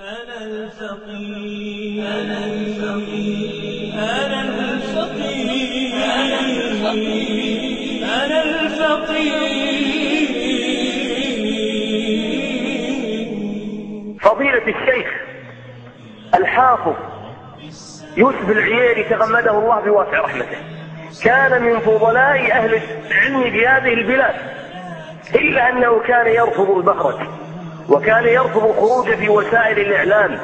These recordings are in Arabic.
أنا الفقير. أنا الفقير. أنا الفقير. أنا الفقير. أنا الفقير فضيلة الشيخ الحافظ يوسف العييري تغمده الله بواسع رحمته. كان من فضلاء أهل العلم في هذه البلاد إلا أنه كان يرفض البخرة وكان يرفض الخروج في وسائل الإعلام.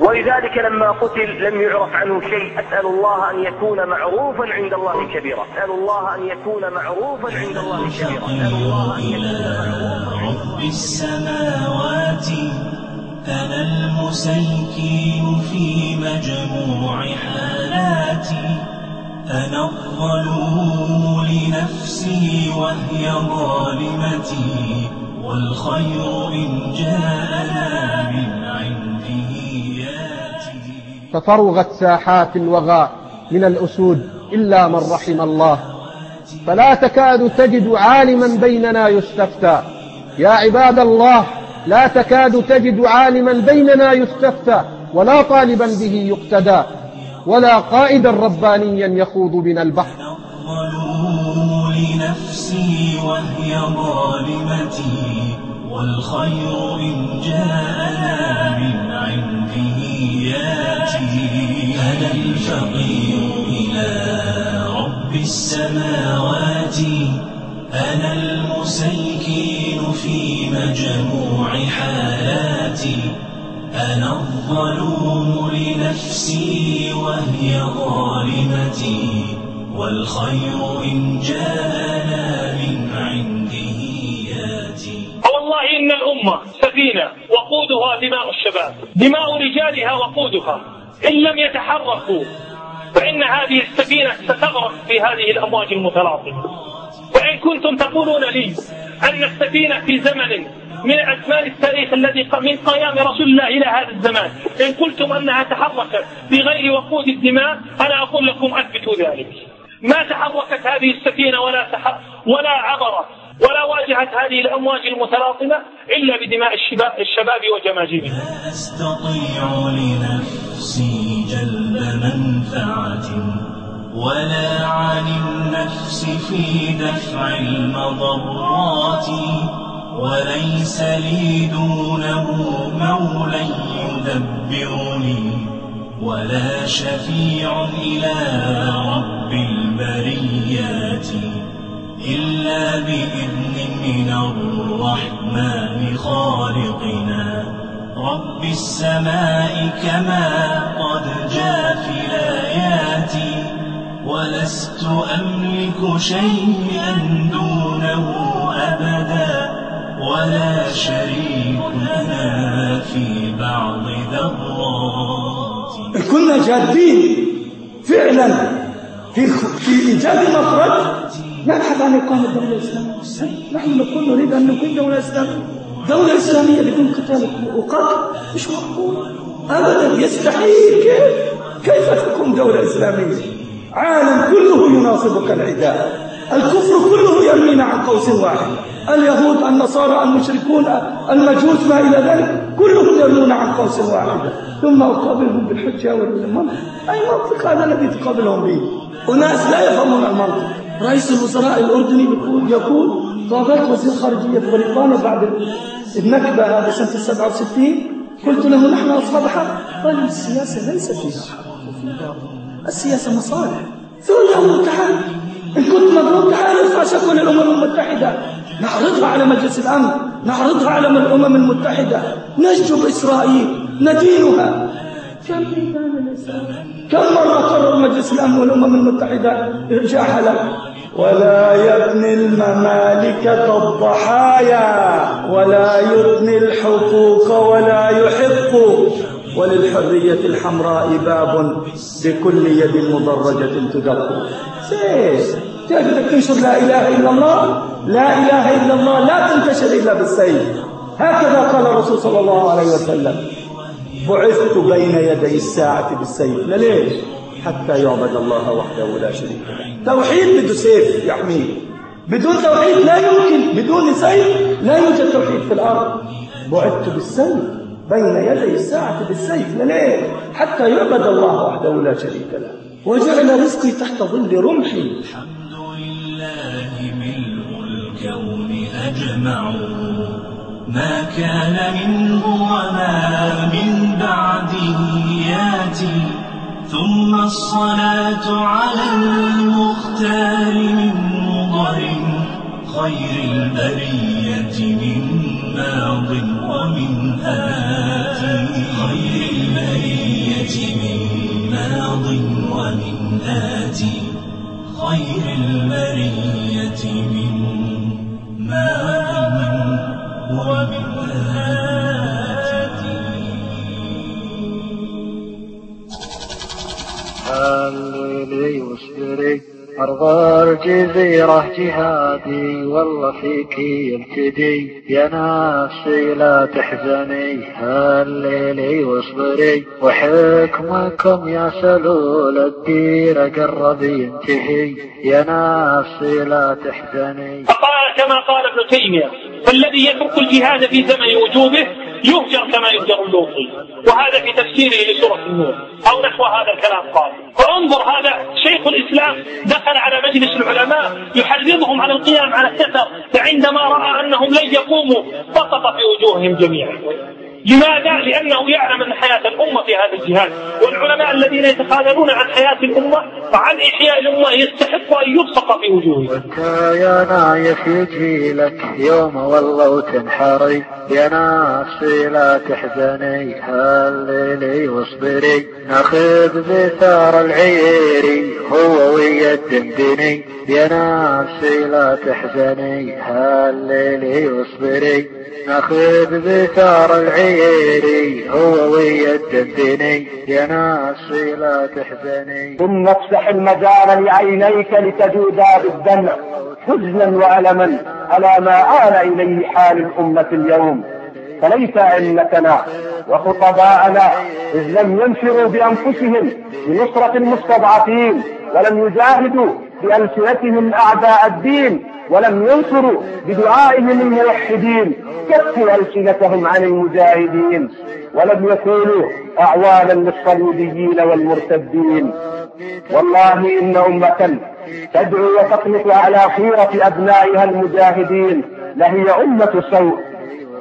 ولذلك لما قتل لم يعرف عنه شيء. أسأل الله أن يكون معروفا عند الله كبيرا. أسأل الله أن يكون معروفا عند الله كبيرا. أسأل الله أن يكون رب السماوات. أنا المسيكين في مجموع حالاتي. أنا الظلوم لنفسي وهي ظالمتي. والخير إن جاءنا من عنده ياتي. ففرغت ساحات الوغى من الأسود إلا من رحم الله. فلا تكاد تجد عالما بيننا يستفتى. يا عباد الله لا تكاد تجد عالما بيننا يستفتى ولا طالبا به يقتدى ولا قائدا ربانيا يخوض بنا البحر. لنفسي وهي ظالمتي والخير إن جاءنا من عنده ياتي. أنا الفقير إلى رب السماوات أنا المسيكين في مجموع حالاتي أنا الظلوم لنفسي وهي ظالمتي والخير إن جاءنا من عنده ياتي. والله إن الأمة سفينة وقودها دماء الشباب دماء رجالها وقودها. إن لم يتحركوا فإن هذه السفينة ستغرق في هذه الأمواج المتلاطمة. وإن كنتم تقولون لي أن السفينة في زمن من أزمان التاريخ الذي من قيام رسول الله إلى هذا الزمان إن قلتم أنها تحركت بغير وقود الدماء أنا أقول لكم أثبتوا ذلك. ما تحركت هذه السفينة ولا. ولا عبرت ولا واجهت هذه الأمواج المتلاطمة إلا بدماء الشباب, الشباب لا أستطيع لنفسي جلب منفعة ولا عن النفس في دفع المضرات وليس لي دونه مولى يدبرني ولا شفيع إلى رب البريات إلا بإذن من الرحمن خالقنا. رب السماء كما قد جاء في الآيات ولست أملك شيئا دونه أبدا ولا شريك لنا في بعض ذرات كنا جادين فعلا. في في إيجاد مخرج نبحث عن اقامه دوله اسلاميه نحن نقول نريد أن نقيم دولة إسلامية. دولة إسلامية بدون قتال وقتل مش معقول ابدا. يستحيل. كيف كيف تكون دولة إسلامية؟ عالم كله يناصبك العداء. الكفر كله يرمينا عن قوس واحد. اليهود النصارى المشركون المجوس ما إلى ذلك كلهم يرمون عن قوس واحد. ثم أقابلهم بالحجة والمنطق أي منطق هذا الذي تقابلهم به؟ أناس لا يفهمون المنطق. رئيس الوزراء الأردني يقول يقول طاغت وزير خارجية بريطانيا بعد النكبة هذا سنة 67 قلت له نحن أصحاب حق. قال السياسة ليس فيها حق. السياسة مصالح. ثم يقول تعال. إن كنت مضروب تعال ارفع شكوى للأمم المتحدة. نعرضها على مجلس الأمن. نعرضها على الأمم المتحدة. نشجب إسرائيل. ندينها. كم كم مرة قرر مجلس الأمن والأمم المتحدة؟ إرجاعها لك. ولا يبني الممالكة الضحايا. ولا يبني الحقوق ولا يحق وللحرية الحمراء باب بكل يد مضرجة تدق. سيف. تقدر تنشر لا إله إلا الله؟ لا إله إلا الله. لا تنتشر إلا بالسيف. هكذا قال الرسول صلى الله عليه وسلم. بعثت بين يدي الساعة بالسيف. ليش حتى يعبد الله وحده لا شريك له. توحيد بده سيف يحميه بدون توحيد لا يمكن. بدون سيف لا يوجد توحيد في الأرض. بعثت بالسيف. بين يدي الساعة بالسيف ليه حتى يعبد الله وحده لا شريك له. وجعل رزقي تحت ظل رمحي الحمد لله ملء الكون أجمع. ما كان منه وما من بعده ياتي. ثم الصلاة على المختار من مضر خير البرية من ماض ومن آت خير البرية من ماض ومن آت خير البرية من ماض ومن هللي واصبري أرض الجزيرة جهادي والله فيك يبتدي. يا نفسي لا تحزني هللي واصبري. وحكمكم يا سلول الدير قرب ينتهي. يا نفسي لا تحزني. كما قال ابن تيمية فالذي يترك الجهاد في زمن وجوبه يهجر كما يهجر اللوطي وهذا في تفسيره لسورة النور. أو نحو هذا الكلام قال. فانظر هذا شيخ الإسلام دخل على مجلس العلماء يحرضهم على القيام على الكثر فعندما رأى أنهم لن يقوموا بسط في وجوههم جميعا. لماذا؟ لأنه يعلم أن حياة الأمة في هذا الجهاد. والعلماء الذين يتخاذلون عن حياة الأمة وعن إحياء الأمة يستحق أن يبصق في وجوههم. يا نايف يجي لك يوم والله وتنحري يا نفسي لا تحزني هللي واصبري. ناخذ بثار العيري هو ويا الدندني يا نفسي لا تحزني هللي واصبري. ناخذ بثار العيري هو ويا الدندني يا نفسي لا تحزني. ثم افتح المجال لعينيك لتجودا بالدمع حزنا وألما على ما آل إليه حال الأمة اليوم. فليس ائمتنا وخطباءنا إذ لم ينفروا بأنفسهم لنصره المستضعفين ولم يجاهدوا بألسنتهم أعداء الدين ولم ينصروا بدعائهم الموحدين كفوا ألسنتهم عن المجاهدين ولم يكونوا أعوانا للصليبيين والمرتدين. والله إن أمة تدعو وتقنط على خيرة أبنائها المجاهدين لهي أمة سوء.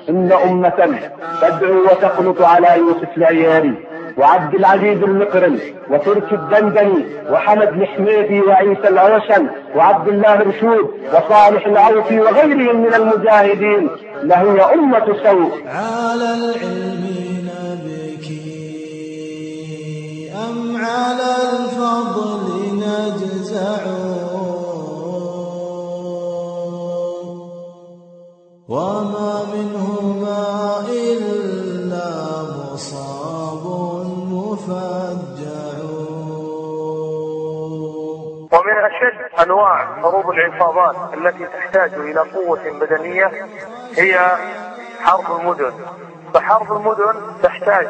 إن أمة تدعو وتقنط على يوسف العياري. وعبد العزيز المقرن وتركي الدندني وحمد الحميدي وعيسى العوشن وعبد الله رشود وصالح العوفي وغيرهم من المجاهدين. لهي أمة سوء. على العلم نبكي. أم على الفضل نجزع. وما منهما إلا ومن أشد أنواع حروب العصابات التي تحتاج إلى قوة بدنية هي حرب المدن. فحرب المدن تحتاج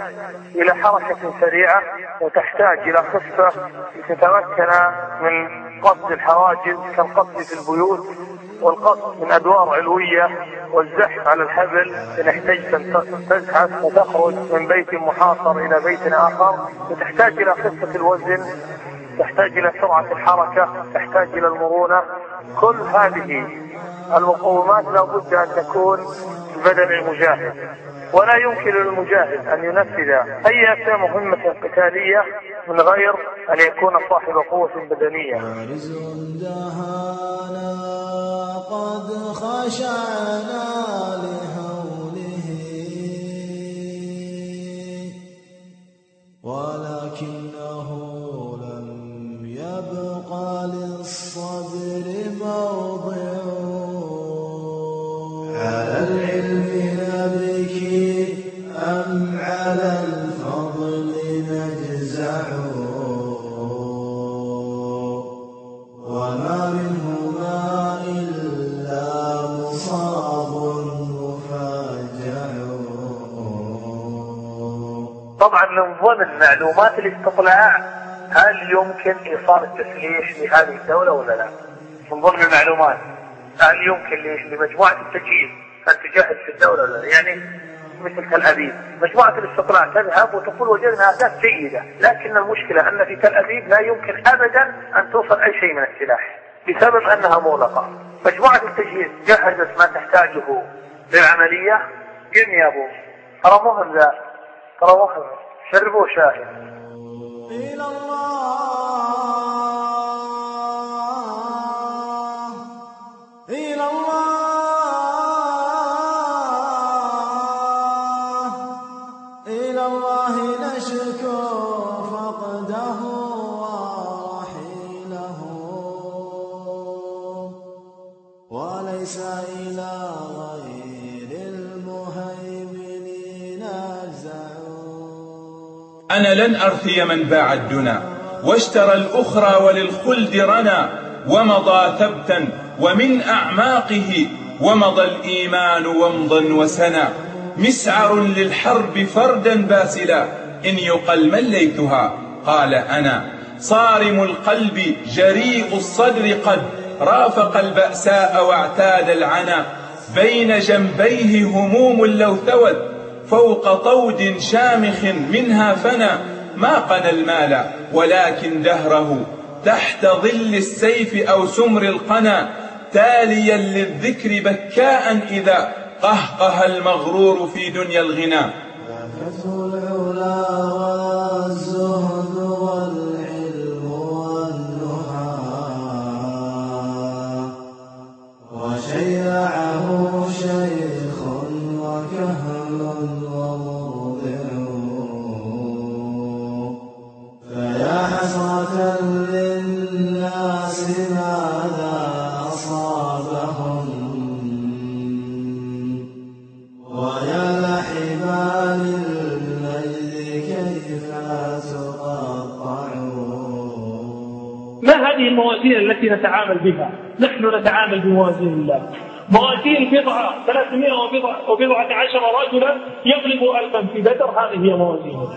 إلى حركة سريعة وتحتاج إلى خفة لتتمكن من قصد الحواجز كالقصد في البيوت والقصد من أدوار علوية والزحف على الحبل. إن احتجت تزحف وتخرج من بيت محاصر إلى بيت آخر. وتحتاج إلى خفة الوزن تحتاج إلى سرعة الحركة تحتاج إلى المرونة. كل هذه المقومات لابد أن تكون في بدن المجاهد. ولا يمكن للمجاهد أن ينفذ أي مهمة قتالية من غير أن يكون صاحب بارز دهانا قد خشعنا لهوله ولكنه موضع على العلم نبكي أم على الفضل نجزع وما منهما إلا مصاب مفاجع طبعا من ضمن معلومات الاستطلاع هل يمكن إيصال التسليح لهذه الدولة ولا لا؟ من ضمن المعلومات هل يمكن ل- لمجموعة التجهيز ان تجهز في الدولة ولا لا؟ يعني مثل تل أبيب. مجموعة الاستطلاع تذهب وتقول وجدنا أهداف جيدة لكن المشكلة أن في تل أبيب لا يمكن أبدا أن توصل أي شيء من السلاح بسبب أنها مغلقة. مجموعة التجهيز جهزت ما تحتاجه للعملية. قم يا أبو. ترى مهم ذا ترى مهم شربوه شاهي إلى الله. وليس إلى غير المهيمن نجزع أنا لن أرثي من باع الدنا واشترى الأخرى وللخلد رنا ومضى ثبتا ومن أعماقه ومضى الإيمان ومضا وسنا. مسعر للحرب فردا باسلا إن يقل مليتها قال أنا. صارم القلب جريء الصدر قد رافق البأساء واعتاد العنا بين جنبيه هموم لو ثوت فوق طود شامخ منها فنى. ما قنى المال ولكن دهره تحت ظل السيف أو سمر القنا تاليا للذكر بكاء إذا قهقه المغرور في دنيا الغنى. العلا والزهد والعلم نتعامل بها؟ نحن نتعامل بموازين الله. موازين بضعة 300 وبضعة, وبضعة عشر رجلا يغلب ألفا في بدر هذه هي موازيننا.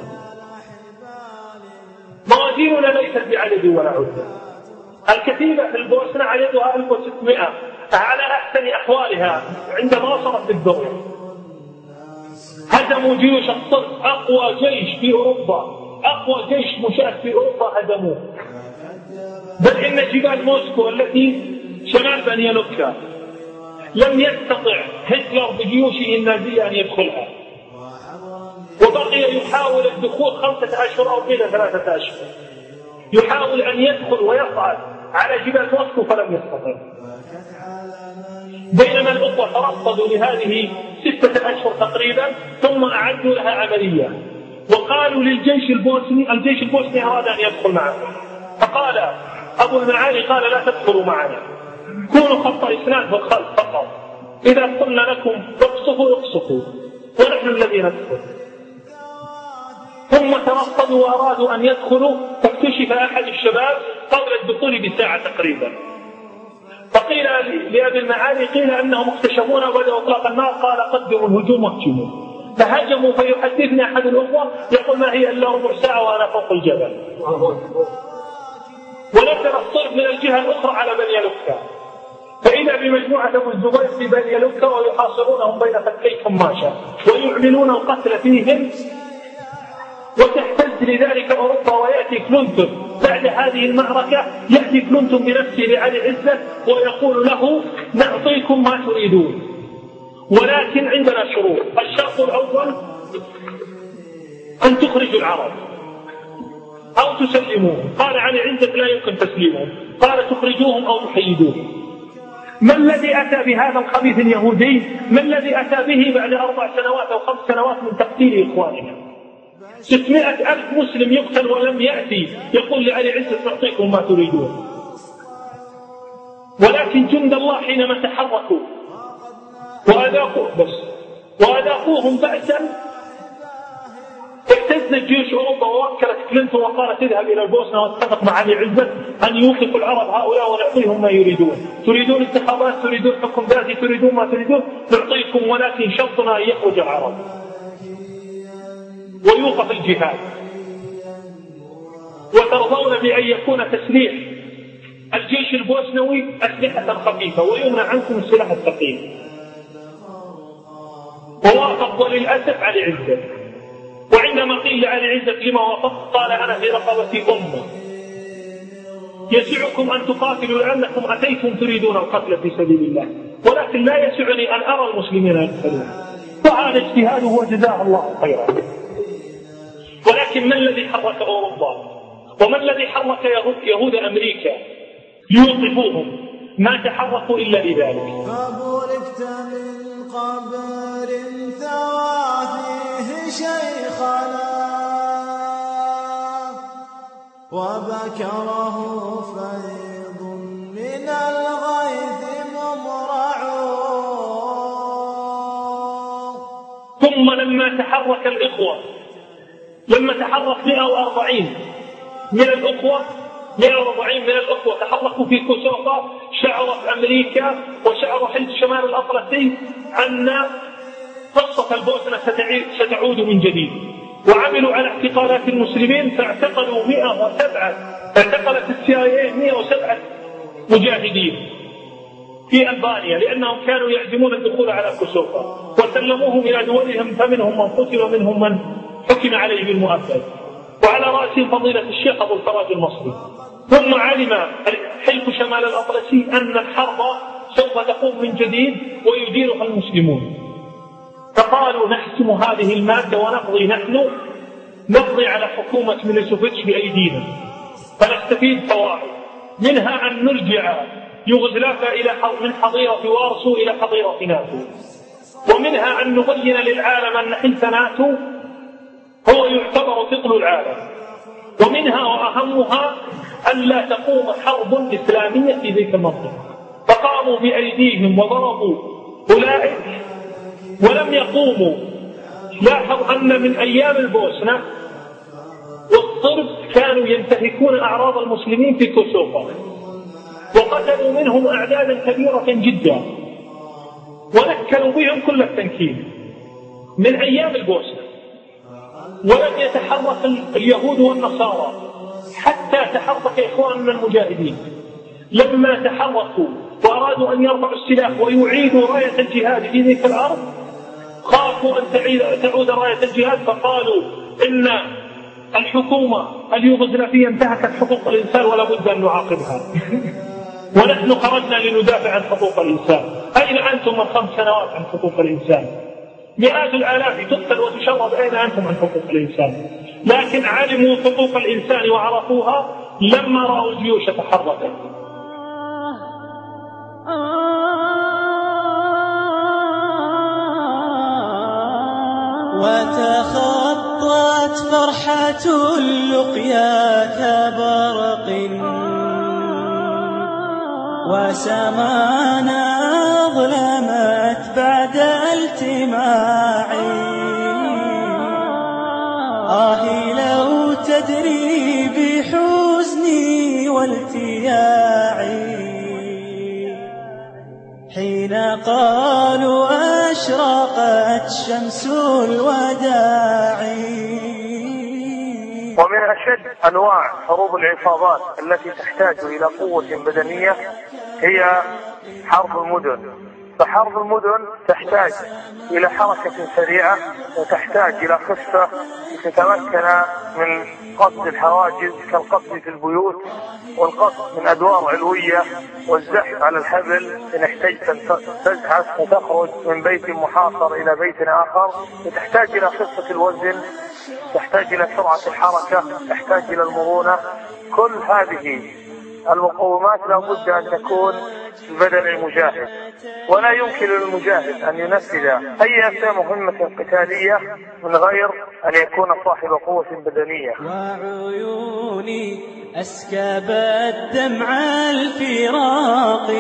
موازيننا ليست بعدد ولا عدة. الكتيبة في البوسنة عددها 1600 على أحسن أحوالها عندما وصلت بالذروة. هزموا جيوش الصرب أقوى جيش في أوروبا أقوى جيش مشاة في أوروبا هزموه بل إن جبال موسكو التي شمال بنيالوكا لم يستطع هتلر بجيوشه النازية أن يدخلها. وبقي يحاول الدخول خمسة أشهر أو قيل ثلاثة أشهر. يحاول أن يدخل ويصعد على جبال موسكو فلم يستطع. بينما الأخوة ترصدوا لهذه ستة أشهر تقريبا ثم أعدوا لها عملية. وقالوا للجيش البوسني الجيش البوسني أراد أن يدخل معهم فقال أبو المعالي قال لا تدخلوا معنا. كونوا خط إسناد في الخلف فقط. إذا قلنا لكم اقصفوا اقصفوا ونحن الذي ندخل. ثم ترصدوا وأرادوا أن يدخلوا فاكتشف أحد الشباب قبل الدخول بساعة تقريبا. فقيل لأبي المعالي قيل أنهم اكتشفونا وبدأوا إطلاق النار قال قدموا الهجوم واهجموا فهجموا فيحدثني أحد الأخوة يقول ما هي إلا ربع ساعة وأنا فوق الجبل. ونزل الصلب من الجهة الأخرى على بني لكا فإذا بمجموعة أبو الزبير في بني لكا ويحاصرونهم بين فكي كماشة ويعلنون القتل فيهم. وتهتز لذلك أوروبا ويأتي كلونتون. بعد هذه المعركة يأتي كلونتون بنفسه لعلي عزة ويقول له نعطيكم ما تريدون. ولكن عندنا شروط. الشرط الأول أن تخرجوا العرب. أو تسلموهم قال علي عزة لا يمكن تسليمهم قال تخرجوهم أو تحيدوهم ما الذي أتى بهذا الخبيث اليهودي؟ ما الذي أتى به بعد أربع سنوات أو خمس سنوات من تقتيل إخواننا ستمائة ألف مسلم يقتل ولم يأتي. يقول لعلي عزة تعطيكم ما تريدون. ولكن جند الله حينما تحركوا وأذاقوا بس وأذاقوهم بأسا اهتزت جيوش أوروبا ووكلت كلينتون وقالت اذهب إلى البوسنة واتفق مع علي عزت أن يوقفوا العرب هؤلاء ونعطيهم ما يريدون، تريدون انتخابات، تريدون حكم ذاتي، تريدون ما تريدون، نعطيكم ولكن شرطنا أن يخرج العرب. ويوقف الجهاد. وترضون بأن يكون تسليح الجيش البوسنوي أسلحة خفيفة ويمنع عنكم السلاح الثقيل. ووافق وللأسف علي عزة وعندما قيل لعلي عزة لما وافقت قال أنا في رقبتي أمة يسعكم أن تقاتلوا لأنكم أتيتم تريدون القتل في سبيل الله ولكن لا يسعني أن أرى المسلمين يقتلون. وهذا اجتهاده وجزاه الله خيرا. ولكن ما الذي حرك أوروبا؟ وما الذي حرك يهود أمريكا؟ ليوقفوهم ما تحركوا إلا لذلك فبركت من قبر ثوى فيه شيخنا وبكره فيض من الغيث ممرع. ثم لما تحرك الإخوة لما تحرك 140 من الأخوة 140 من الأخوة تحركوا في كوسوفا شعرت أمريكا وشعر حلف شمال الأطلسي أن قصة البوسنة ستعود من جديد. وعملوا على اعتقالات المسلمين فاعتقلوا 107 اعتقلت السي آي اي 107 مجاهدين في ألبانيا لأنهم كانوا يعزمون الدخول على كوسوفا وسلموهم إلى دولهم فمنهم من قتل ومنهم من حكم عليه بالمؤبد وعلى رأسهم فضيلة الشيخ أبو الفرج المصري. ثم علم حلف شمال الأطلسي أن الحرب سوف تقوم من جديد ويديرها المسلمون. فقالوا نحسم هذه المادة ونقضي نحن نقضي على حكومة ميلوسوفيتش بأيدينا. فنستفيد فوائد منها أن نرجع يوغوسلافيا إلى من حظيرة وارسو إلى حظيرة ناتو. ومنها أن نبين للعالم أن حلف ناتو هو يعتبر ثقل العالم. ومنها وأهمها أن لا تقوم حرب إسلامية في ذيك المنطقة. فقاموا بأيديهم وضربوا أولئك ولم يقوموا. لاحظ أن من أيام البوسنة والصرب كانوا ينتهكون أعراض المسلمين في كوسوفا. وقتلوا منهم أعدادا كبيرة جدا. ونكلوا بهم كل التنكيل. من أيام البوسنة. ولم يتحرك اليهود والنصارى. حتى تحرك إخواننا المجاهدين. لما تحركوا وأرادوا أن يرفعوا السلاح ويعيدوا راية الجهاد في ذيك الأرض خافوا أن تعود رايه الجهاد فقالوا إن الحكومة اليوغوسلافية انتهكت حقوق الإنسان ولا بد أن نعاقبها. ونحن خرجنا لندافع عن حقوق الإنسان. أين أنتم من خمس سنوات عن حقوق الإنسان؟ مئات الآلاف تقتل وتشرد أين أنتم عن حقوق الإنسان؟ لكن علموا حقوق الإنسان وعرفوها لما رأوا الجيوش تحركت وتخطت فرحة اللقيا كبرق. وسمانا أظلمت بعد التماع. آه لو تدري بحزني والتياعي حين قالوا أشرقت شمس الوداع. ومن أشد أنواع حروب العصابات التي تحتاج إلى قوة بدنية هي حرب المدن. فحرب المدن تحتاج إلى حركة سريعة وتحتاج إلى خفة لتتمكن من قصد الحواجز كالقصد في البيوت والقصد من أدوار علوية والزحف على الحبل إن احتجت أن تزحف وتخرج من بيت محاصر إلى بيت آخر. وتحتاج إلى خفة الوزن تحتاج إلى سرعة الحركة تحتاج إلى المرونة. كل هذه المقومات لا بد أن تكون في بدن المجاهد. ولا يمكن للمجاهد أن ينفذ أي مهمة قتالية من غير أن يكون صاحب قوة بدنية. وعيوني أسكبت دمع الفراق.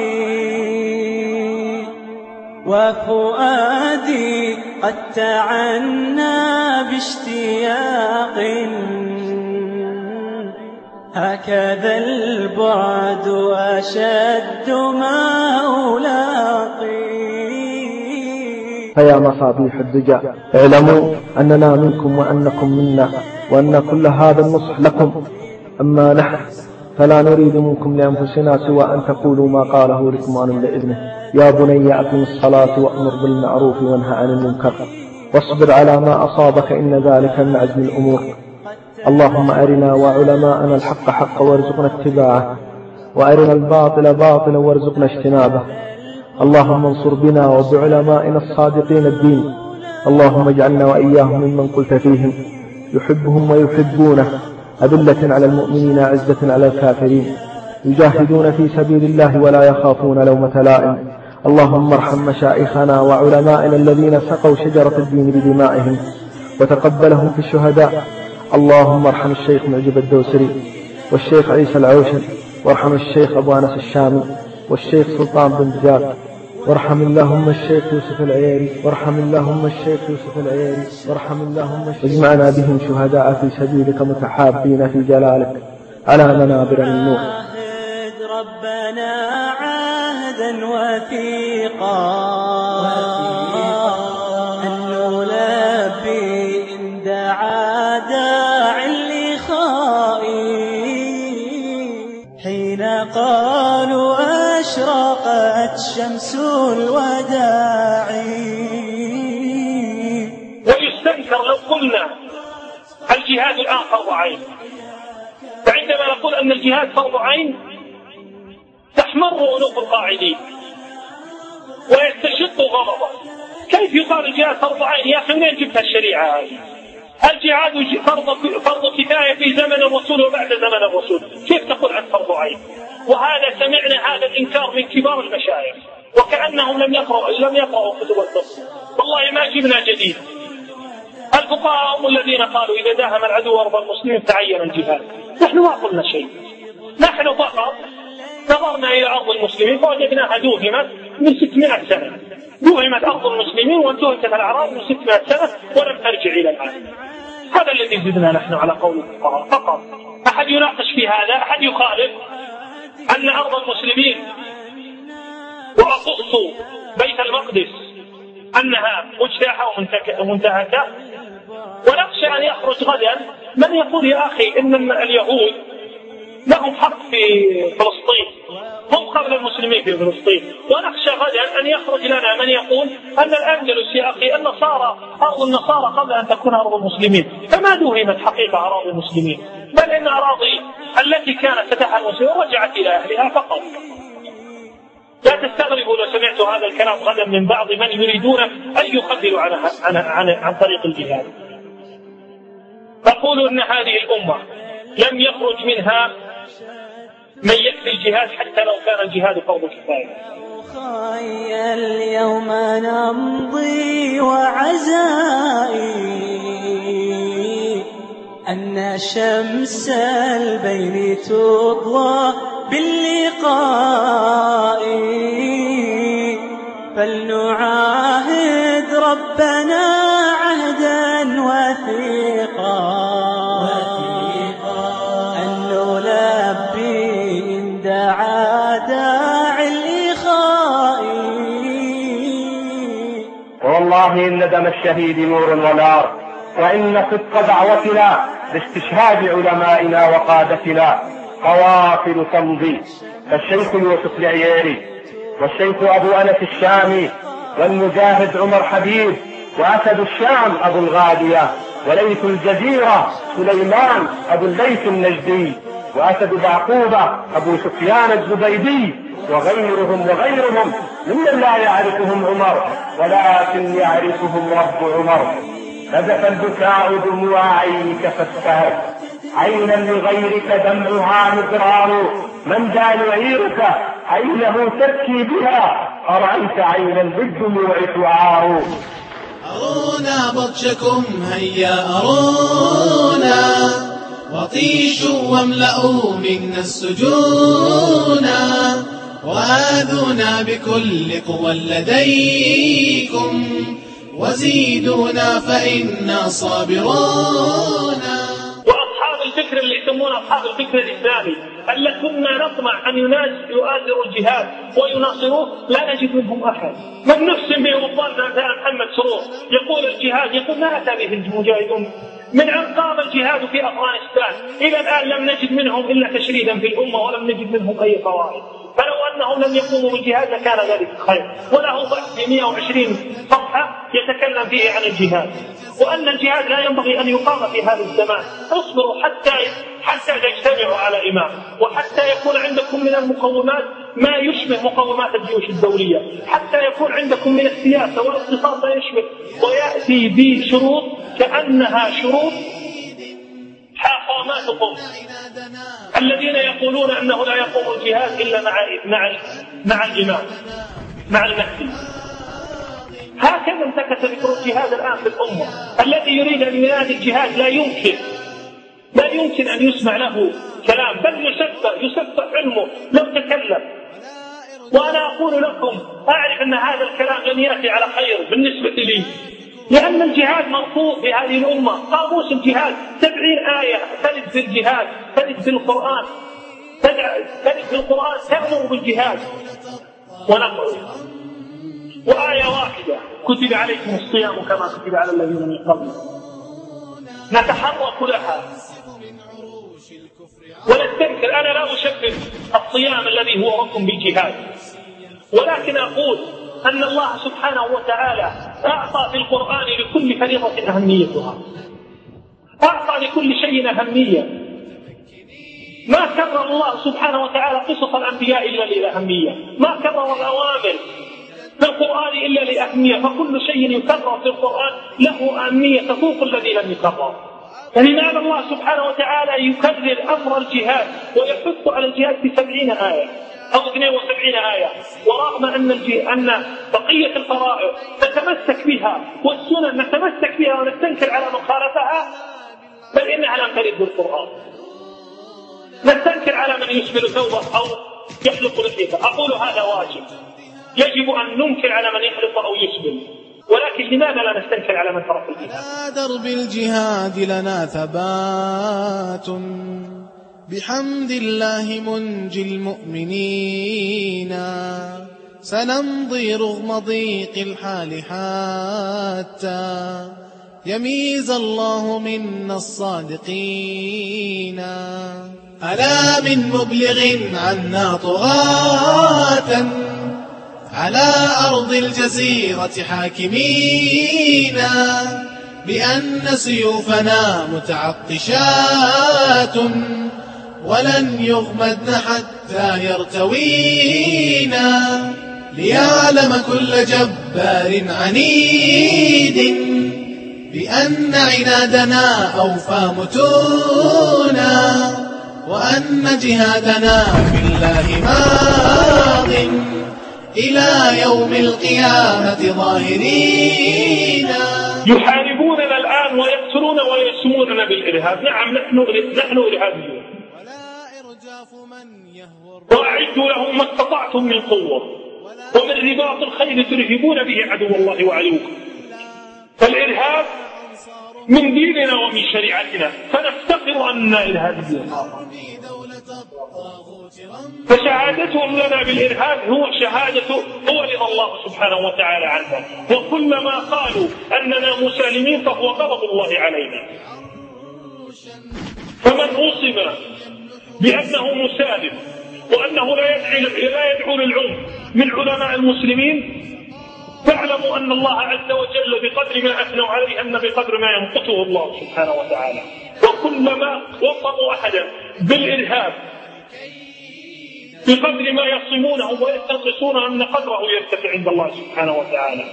وفؤادي قد تعنى باشتياق. هكذا البعد أشد ما ألاقي فيا مصابيح الدجى اعلموا أننا منكم وأنكم منا وأن كل هذا النصح لكم. أما نحن فلا نريد منكم لأنفسنا سوى أن تقولوا ما قاله ركمان بإذنه يا بني أقم الصلاة وأمر بالمعروف وانهى عن المنكر. واصبر على ما أصابك إن ذلك من عزم الأمور. اللهم أرنا وعلماءنا الحق حقا وارزقنا اتباعه وأرنا الباطل باطلا وارزقنا اجتنابه. اللهم انصر بنا وبعلمائنا الصادقين الدين. اللهم اجعلنا وإياهم ممن قلت فيهم. يحبهم ويحبونه. أذلة على المؤمنين عزة على الكافرين. يجاهدون في سبيل الله ولا يخافون لومة لائم. اللهم ارحم مشائخنا وعلمائنا الذين سقوا شجرة الدين بدمائهم وتقبلهم في الشهداء. اللهم ارحم الشيخ معجب الدوسري والشيخ عيسى العوشن وارحم الشيخ أبو أنس الشامي والشيخ سلطان بن زياد وارحم اللهم الشيخ يوسف العياري وارحم اللهم الشيخ يوسف العياري وارحم اللهم الشيخ اجمعنا بهم شهداء في سبيلك متحابين في جلالك. على منابر من نور ربنا عهدا وثيقا. الوداع. ويستنكر لو قلنا الجهاد الآن فرض عين فعندما نقول أن الجهاد فرض عين تحمر أنوف القاعدين ويستشق غضبه. كيف يقال الجهاد فرض عين؟ يا أخي منين جبت الشريعة هذه؟ الجهاد فرض فرض كفاية في زمن الرسول وبعد زمن الرسول. كيف تقول عن فرض عين؟ وهذا سمعنا هذا الإنكار من كبار المشايخ. وكأنهم لم يقرأوا لم يقرأوا كتب الفقه. والله ما جبنا جديد. الفقهاء هم الذين قالوا إذا داهم العدو أرض المسلمين تعين الجهاد. نحن ما قلنا شيء. نحن فقط نظرنا إلى أرض المسلمين فوجدناها دوهمت من 600 سنة. دوهمت أرض المسلمين وانتهكت الأعراض من 600 سنة ولم ترجع إلى الآن. هذا الذي زدنا نحن على قول الفقهاء. فقط أحد يناقش في هذا؟ أحد يخالف أن أرض المسلمين وأخص بيت المقدس أنها مجتاحة ومنتهكة ونخشى أن يخرج غدا. من يقول يا أخي إن اليهود لهم حق في فلسطين. هم قبل المسلمين في فلسطين. ونخشى غدا أن يخرج لنا من يقول أن الأندلس يا أخي النصارى أرض النصارى قبل أن تكون أرض المسلمين. فما دوهمت حقيقة أراضي المسلمين؟ بل إن أراضي التي كانت فتحها المسلمين رجعت إلى أهلها فقط. لا تستغربوا لو سمعت هذا الكلام غدا من بعض من يريدون أن يخذلوا عن, عن, عن, عن طريق الجهاد. نقول أن هذه الأمة لم يخرج منها من يكفي الجهاد حتى لو كان الجهاد فرض كفاية. خي اليوم نمضي وعزائي. أن شمس البين تضوى باللقاء فلنعاهد ربنا عهدا وثيقا أن نلبي إن دعا داع الإخاء. والله إن دم الشهيد نور ونار وإن صدق دعوتنا لاستشهاد علمائنا وقادتنا قوافل تمضي فالشيخ يوسف العييري والشيخ أبو أنس الشامي والمجاهد عمر حبيب وأسد الشام أبو الغادية وليث الجزيرة سليمان أبو الليث النجدي وأسد بعقوبة أبو سفيان الزبيدي وغيرهم وغيرهم ممن لا يعرفهم عمر ولكن يعرفهم رب عمر. نزف البكاء دموع عينك فاستهت عينا لغيرك دمعها مدرار. من ذا يعيرك؟ عينه تبكي بها. أرأيت عينا بالدموع تعار أرونا بطشكم هيا أرونا. وطيشوا واملأوا منا السجونا وآذونا بكل قوى لديكم. وزيدونا فإنا صابرون. وأصحاب الفكر اللي يسمونه أصحاب الفكر الإسلامي اللي كنا نطمع يناس يؤازروا الجهاد ويناصروه لا نجد منهم أحد. من نفس به مثلا محمد سرور يقول الجهاد يقول ما أتى به المجاهدون؟ من ان قام الجهاد في أفغانستان. إلى الآن لم نجد منهم إلا تشريدا في الأمة ولم نجد منهم أي فوائد فلو أنهم لم يقوموا بالجهاد لكان ذلك خير. وله بحث في 120 صفحة يتكلم فيه عن الجهاد. وأن الجهاد لا ينبغي أن يقام في هذا الزمان. اصبروا حتى حتى تجتمعوا على إمام. وحتى يكون عندكم من المقومات ما يشبه مقومات الجيوش الدولية. حتى يكون عندكم من السياسة والاقتصاد ما يشبه. ويأتي بشروط كأنها شروط حاقاماتكم. الذين يقولون أنه لا يقوم الجهاد إلا مع مع مع الإمام مع المهدي هكذا انتكس ذكر الجهاد الآن في الأمة. الذي يريد أن ينادي الجهاد لا يمكن. لا يمكن أن يسمع له كلام بل يسفه يسفه علمه لو تكلم. وأنا أقول لكم أعرف أن هذا الكلام لن يأتي على خير بالنسبة لي. لأن الجهاد مرفوض في هذه الأمة. قاموس الجهاد سبعين آية ترد في الجهاد ترد في القرآن. ترد في القرآن تأمر بالجهاد. ونقول وآية واحدة. كتب عليكم الصيام كما كتب على الذين من قبل نتحرك لها. ونستنكر. أنا لا أشبه الصيام الذي هو ركن بالجهاد. ولكن أقول أن الله سبحانه وتعالى أعطى في القرآن لكل فريضة أهميتها. أعطى لكل شيء أهمية. ما كرر الله سبحانه وتعالى قصص الأنبياء إلا للأهمية. ما كرر الأوامر في القرآن إلا لأهمية. فكل شيء يكرر في القرآن له أهمية تفوق الذي لم يكرر. فلماذا الله سبحانه وتعالى يكرر أمر الجهاد ويحث على الجهاد في سبعين آية. أو 72 آية. ورغم أن أن بقية الفرائض نتمسك بها والسنن نتمسك بها ونستنكر على من خالفها بل إنها لم ترد بالقرآن. نستنكر على من يسبل ثوبه أو يحلق لحيته أقول هذا واجب. يجب أن ننكر على من يحلق أو يسبل ولكن لماذا لا نستنكر على من ترك الجهاد؟ على درب الجهاد لنا ثبات. بحمد الله منجي المؤمنين. سنمضي رغم ضيق الحال حتى يميز الله منا الصادقين. ألا من مبلغ عنا طغاة. على أرض الجزيرة حاكمين. بأن سيوفنا متعطشات. ولن يغمدن حتى يرتوينا ليعلم كل جبار عنيد بأن عنادنا أوفى متونا وأن جهادنا بالله ماض إلى يوم القيامة ظاهرين. يحاربوننا الآن ويقتلون ويسموننا بالإرهاب. نعم نحن نحن إرهابيون. وأعدوا لهم ما استطعتم من قوة. ومن رباط الخيل ترهبون به عدو الله وعدوكم. فالإرهاب من ديننا ومن شريعتنا. فنفتخر أننا إرهابيون فشهادتهم لنا بالإرهاب هو شهادة هو رضا الله سبحانه وتعالى عنها وكلما قالوا أننا مسالمين فهو غضب الله علينا. فمن وصف بأنه مسالم وأنه لا يدعو لا يدعو للعنف من علماء المسلمين فاعلموا أن الله عز وجل بقدر ما أثنوا عليه أن بقدر ما يمقته الله سبحانه وتعالى. وكلما وصفوا أحدا بالإرهاب بقدر ما يصمونه ويستنقصون أن قدره يرتفع عند الله سبحانه وتعالى.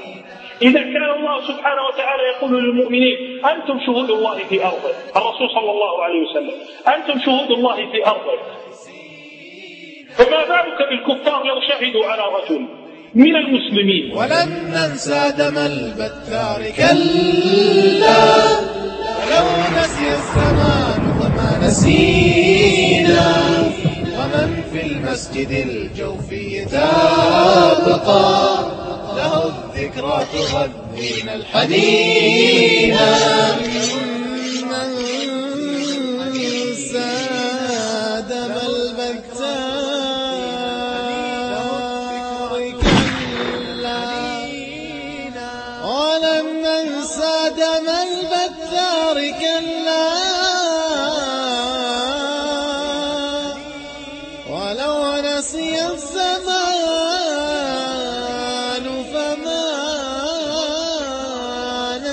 إذا كان الله سبحانه وتعالى يقول للمؤمنين أنتم شهود الله في أرضه الرسول صلى الله عليه وسلم أنتم شهود الله في أرضه فما بالك بالكفار لو شهدوا على رجل من المسلمين؟ ولن ننسى دم البتار. كلا ولو نسي الزمان فما نسينا. ومن في المسجد الجوفي تبقى الذكرى تغذينا الحنين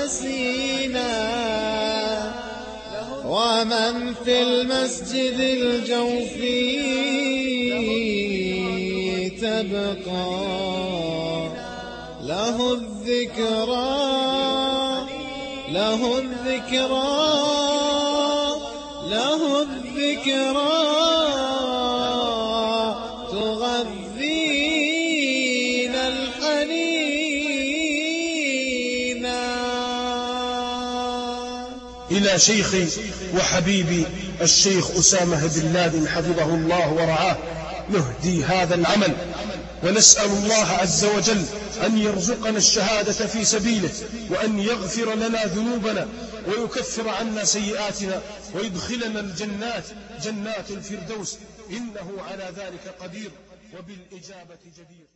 نسينا ومن في المسجد الجوفي تبقى له الذكرى له الذكرى له الذكرى. شيخي وحبيبي الشيخ أسامة بن لادن حفظه الله ورعاه نهدي هذا العمل ونسأل الله عز وجل أن يرزقنا الشهادة في سبيله وأن يغفر لنا ذنوبنا ويكفر عنا سيئاتنا ويدخلنا الجنات جنات الفردوس إنه على ذلك قدير وبالإجابة جدير.